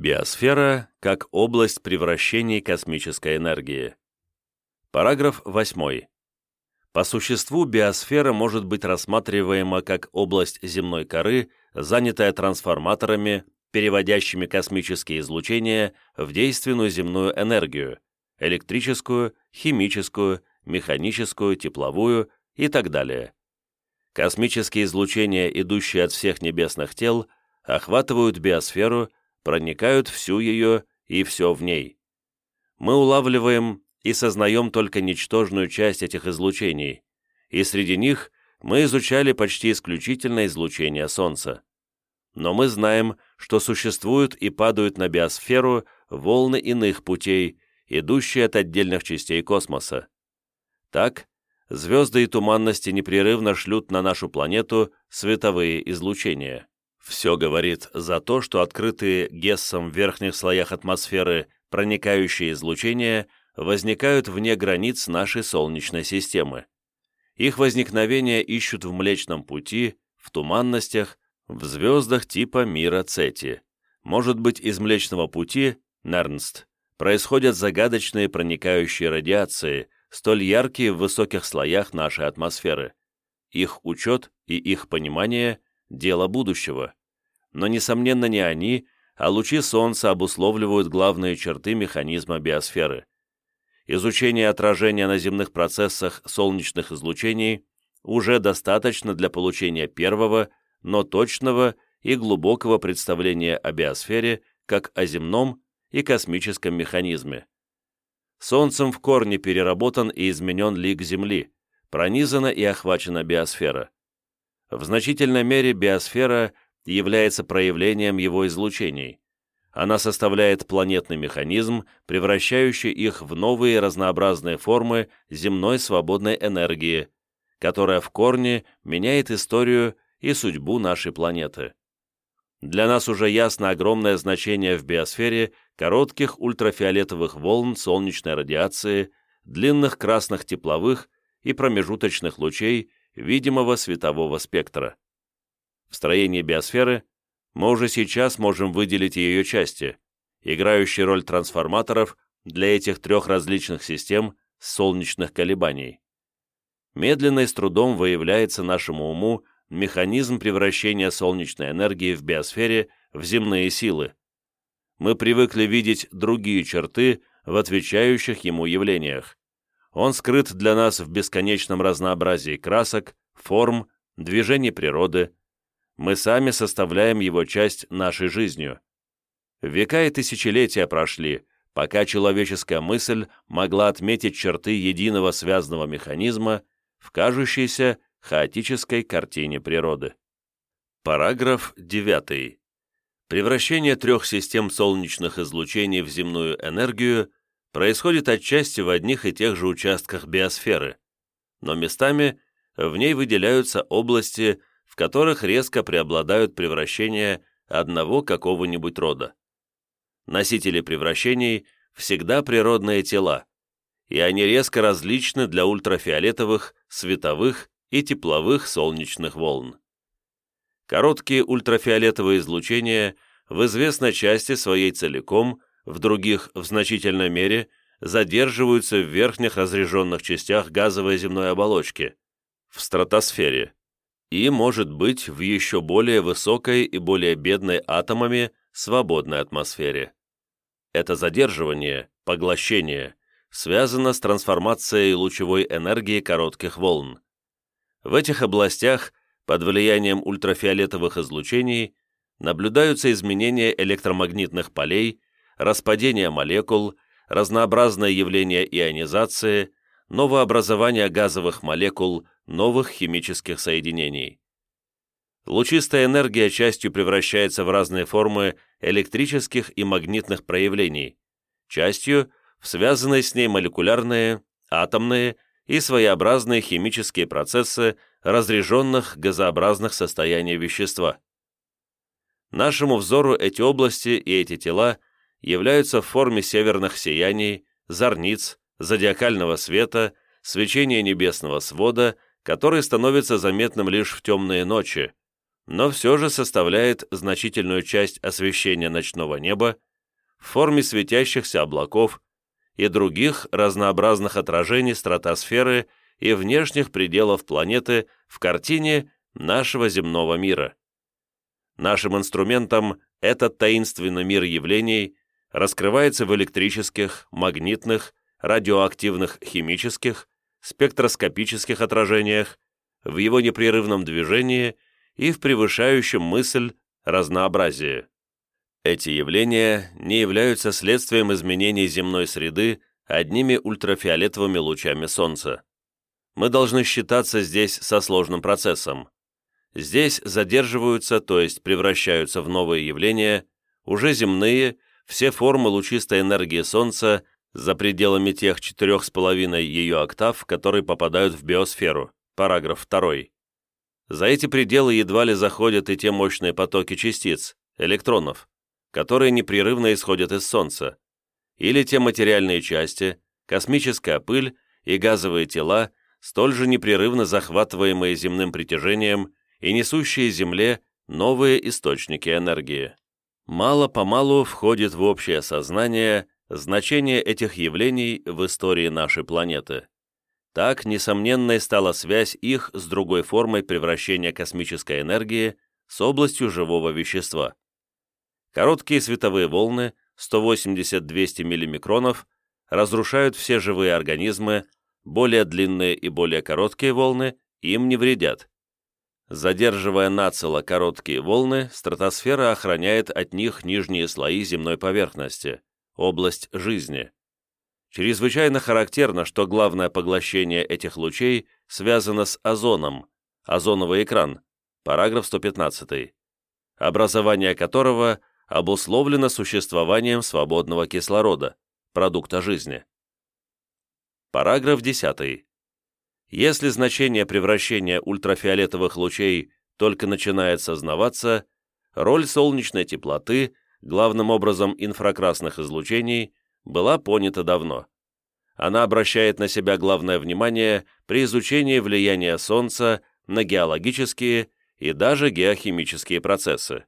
Биосфера как область превращений космической энергии. Параграф 8. По существу биосфера может быть рассматриваема как область земной коры, занятая трансформаторами, переводящими космические излучения в действенную земную энергию – электрическую, химическую, механическую, тепловую и так далее. Космические излучения, идущие от всех небесных тел, охватывают биосферу – проникают всю ее и все в ней. Мы улавливаем и сознаем только ничтожную часть этих излучений, и среди них мы изучали почти исключительно излучение Солнца. Но мы знаем, что существуют и падают на биосферу волны иных путей, идущие от отдельных частей космоса. Так, звезды и туманности непрерывно шлют на нашу планету световые излучения. Все говорит за то, что открытые Гессом в верхних слоях атмосферы проникающие излучения возникают вне границ нашей Солнечной системы. Их возникновение ищут в Млечном Пути, в туманностях, в звездах типа мира Цети. Может быть, из Млечного Пути, Нернст, происходят загадочные проникающие радиации, столь яркие в высоких слоях нашей атмосферы. Их учет и их понимание – дело будущего. Но, несомненно, не они, а лучи Солнца обусловливают главные черты механизма биосферы. Изучение отражения на земных процессах солнечных излучений уже достаточно для получения первого, но точного и глубокого представления о биосфере как о земном и космическом механизме. Солнцем в корне переработан и изменен лик Земли, пронизана и охвачена биосфера. В значительной мере биосфера является проявлением его излучений. Она составляет планетный механизм, превращающий их в новые разнообразные формы земной свободной энергии, которая в корне меняет историю и судьбу нашей планеты. Для нас уже ясно огромное значение в биосфере коротких ультрафиолетовых волн солнечной радиации, длинных красных тепловых и промежуточных лучей видимого светового спектра. В строении биосферы мы уже сейчас можем выделить ее части, играющие роль трансформаторов для этих трех различных систем солнечных колебаний. Медленно и с трудом выявляется нашему уму механизм превращения солнечной энергии в биосфере в земные силы. Мы привыкли видеть другие черты в отвечающих ему явлениях он скрыт для нас в бесконечном разнообразии красок, форм, движений природы. Мы сами составляем его часть нашей жизнью. Века и тысячелетия прошли, пока человеческая мысль могла отметить черты единого связанного механизма в кажущейся хаотической картине природы. Параграф 9. Превращение трех систем солнечных излучений в земную энергию происходит отчасти в одних и тех же участках биосферы, но местами в ней выделяются области, в которых резко преобладают превращения одного какого-нибудь рода. Носители превращений всегда природные тела, и они резко различны для ультрафиолетовых, световых и тепловых солнечных волн. Короткие ультрафиолетовые излучения в известной части своей целиком – в других в значительной мере задерживаются в верхних разреженных частях газовой земной оболочки, в стратосфере, и, может быть, в еще более высокой и более бедной атомами свободной атмосфере. Это задерживание, поглощение, связано с трансформацией лучевой энергии коротких волн. В этих областях под влиянием ультрафиолетовых излучений наблюдаются изменения электромагнитных полей распадение молекул, разнообразное явление ионизации, новообразование газовых молекул, новых химических соединений. Лучистая энергия частью превращается в разные формы электрических и магнитных проявлений, частью в связанные с ней молекулярные, атомные и своеобразные химические процессы разреженных газообразных состояний вещества. Нашему взору эти области и эти тела – являются в форме северных сияний, зорниц, зодиакального света, свечения небесного свода, который становится заметным лишь в темные ночи, но все же составляет значительную часть освещения ночного неба в форме светящихся облаков и других разнообразных отражений стратосферы и внешних пределов планеты в картине нашего земного мира. Нашим инструментом этот таинственный мир явлений раскрывается в электрических, магнитных, радиоактивных химических, спектроскопических отражениях, в его непрерывном движении и в превышающем мысль разнообразии. Эти явления не являются следствием изменений земной среды одними ультрафиолетовыми лучами Солнца. Мы должны считаться здесь со сложным процессом. Здесь задерживаются, то есть превращаются в новые явления, уже земные, все формы лучистой энергии Солнца за пределами тех 4,5 ее октав, которые попадают в биосферу, параграф 2. За эти пределы едва ли заходят и те мощные потоки частиц, электронов, которые непрерывно исходят из Солнца, или те материальные части, космическая пыль и газовые тела, столь же непрерывно захватываемые земным притяжением и несущие Земле новые источники энергии. Мало-помалу входит в общее сознание значение этих явлений в истории нашей планеты. Так, несомненной стала связь их с другой формой превращения космической энергии с областью живого вещества. Короткие световые волны 180-200 миллимикронов разрушают все живые организмы, более длинные и более короткие волны им не вредят. Задерживая нацело короткие волны, стратосфера охраняет от них нижние слои земной поверхности, область жизни. Чрезвычайно характерно, что главное поглощение этих лучей связано с озоном, озоновый экран, параграф 115, образование которого обусловлено существованием свободного кислорода, продукта жизни. Параграф 10. Если значение превращения ультрафиолетовых лучей только начинает сознаваться, роль солнечной теплоты, главным образом инфракрасных излучений, была понята давно. Она обращает на себя главное внимание при изучении влияния Солнца на геологические и даже геохимические процессы.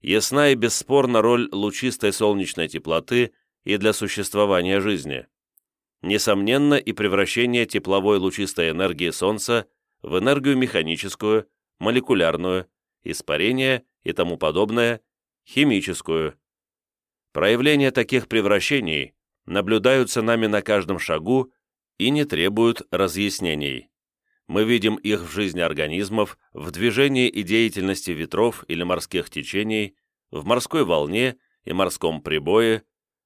Ясна и бесспорна роль лучистой солнечной теплоты и для существования жизни несомненно и превращение тепловой лучистой энергии Солнца в энергию механическую, молекулярную, испарение и тому подобное, химическую. Проявления таких превращений наблюдаются нами на каждом шагу и не требуют разъяснений. Мы видим их в жизни организмов, в движении и деятельности ветров или морских течений, в морской волне и морском прибое,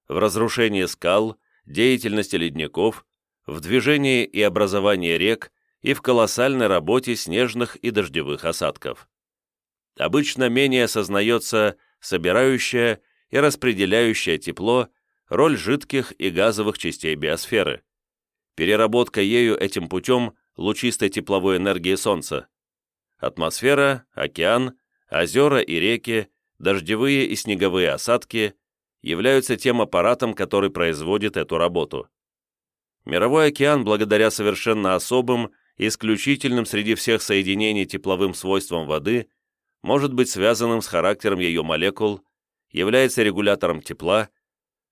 в разрушении скал, деятельности ледников, в движении и образовании рек и в колоссальной работе снежных и дождевых осадков. Обычно менее осознается собирающая и распределяющая тепло роль жидких и газовых частей биосферы, переработка ею этим путем лучистой тепловой энергии Солнца. Атмосфера, океан, озера и реки, дождевые и снеговые осадки, являются тем аппаратом, который производит эту работу. Мировой океан, благодаря совершенно особым, исключительным среди всех соединений тепловым свойствам воды, может быть связанным с характером ее молекул, является регулятором тепла,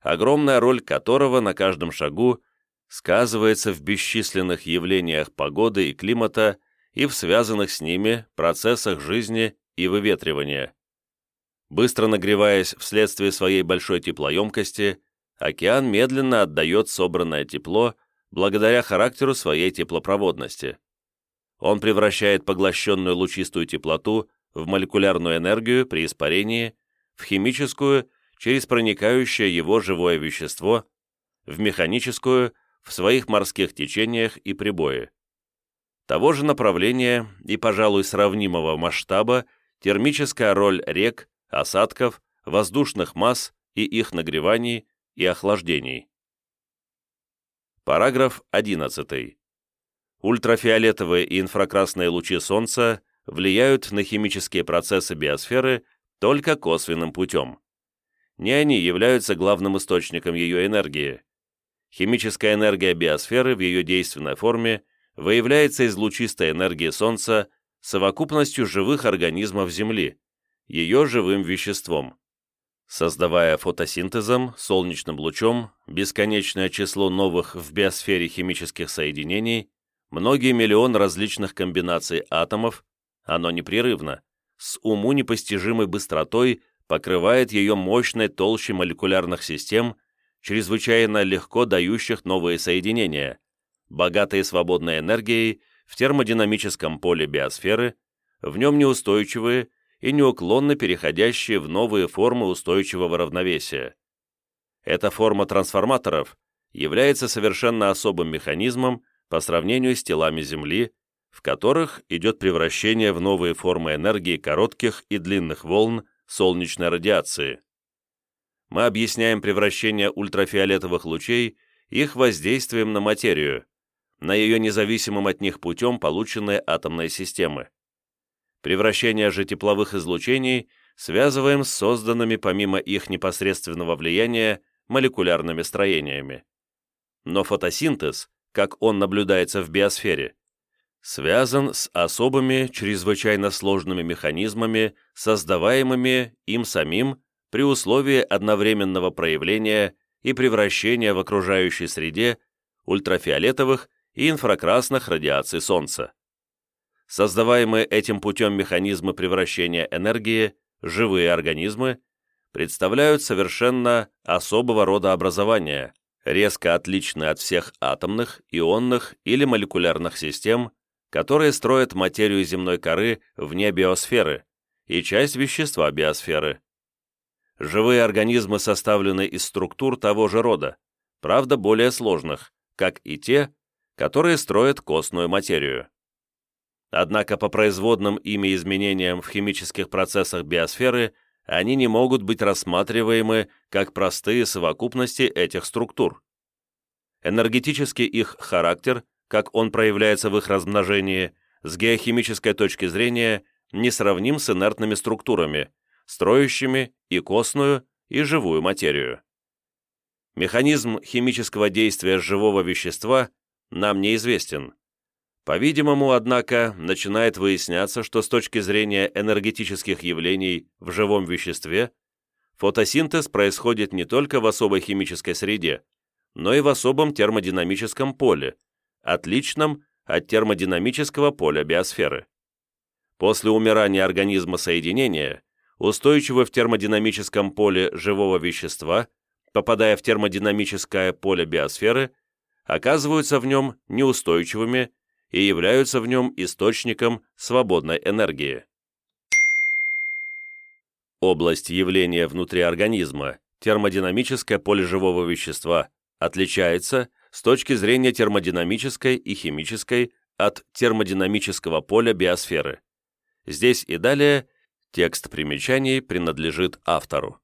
огромная роль которого на каждом шагу сказывается в бесчисленных явлениях погоды и климата и в связанных с ними процессах жизни и выветривания. Быстро нагреваясь вследствие своей большой теплоемкости, океан медленно отдает собранное тепло благодаря характеру своей теплопроводности. Он превращает поглощенную лучистую теплоту в молекулярную энергию при испарении, в химическую через проникающее его живое вещество, в механическую в своих морских течениях и прибое. Того же направления и, пожалуй, сравнимого масштаба термическая роль рек, осадков, воздушных масс и их нагреваний и охлаждений. Параграф 11. Ультрафиолетовые и инфракрасные лучи Солнца влияют на химические процессы биосферы только косвенным путем. Не они являются главным источником ее энергии. Химическая энергия биосферы в ее действенной форме выявляется из лучистой энергии Солнца совокупностью живых организмов Земли, ее живым веществом. создавая фотосинтезом, солнечным лучом, бесконечное число новых в биосфере химических соединений, многие миллионы различных комбинаций атомов, оно непрерывно, с уму непостижимой быстротой покрывает ее мощной толщей молекулярных систем, чрезвычайно легко дающих новые соединения, богатые свободной энергией в термодинамическом поле биосферы, в нем неустойчивые и неуклонно переходящие в новые формы устойчивого равновесия. Эта форма трансформаторов является совершенно особым механизмом по сравнению с телами Земли, в которых идет превращение в новые формы энергии коротких и длинных волн солнечной радиации. Мы объясняем превращение ультрафиолетовых лучей их воздействием на материю, на ее независимым от них путем полученные атомные системы. Превращение же тепловых излучений связываем с созданными помимо их непосредственного влияния молекулярными строениями. Но фотосинтез, как он наблюдается в биосфере, связан с особыми, чрезвычайно сложными механизмами, создаваемыми им самим при условии одновременного проявления и превращения в окружающей среде ультрафиолетовых и инфракрасных радиаций Солнца. Создаваемые этим путем механизмы превращения энергии, живые организмы, представляют совершенно особого рода образования, резко отличные от всех атомных, ионных или молекулярных систем, которые строят материю земной коры вне биосферы и часть вещества биосферы. Живые организмы составлены из структур того же рода, правда более сложных, как и те, которые строят костную материю. Однако по производным ими изменениям в химических процессах биосферы они не могут быть рассматриваемы как простые совокупности этих структур. Энергетический их характер, как он проявляется в их размножении, с геохимической точки зрения несравним с инертными структурами, строящими и костную, и живую материю. Механизм химического действия живого вещества нам неизвестен, по-видимому, однако, начинает выясняться, что с точки зрения энергетических явлений в живом веществе, фотосинтез происходит не только в особой химической среде, но и в особом термодинамическом поле, отличном от термодинамического поля биосферы. После умирания организма соединения, устойчивый в термодинамическом поле живого вещества, попадая в термодинамическое поле биосферы, оказываются в нем неустойчивыми и являются в нем источником свободной энергии. Область явления внутри организма, термодинамическое поле живого вещества, отличается с точки зрения термодинамической и химической от термодинамического поля биосферы. Здесь и далее текст примечаний принадлежит автору.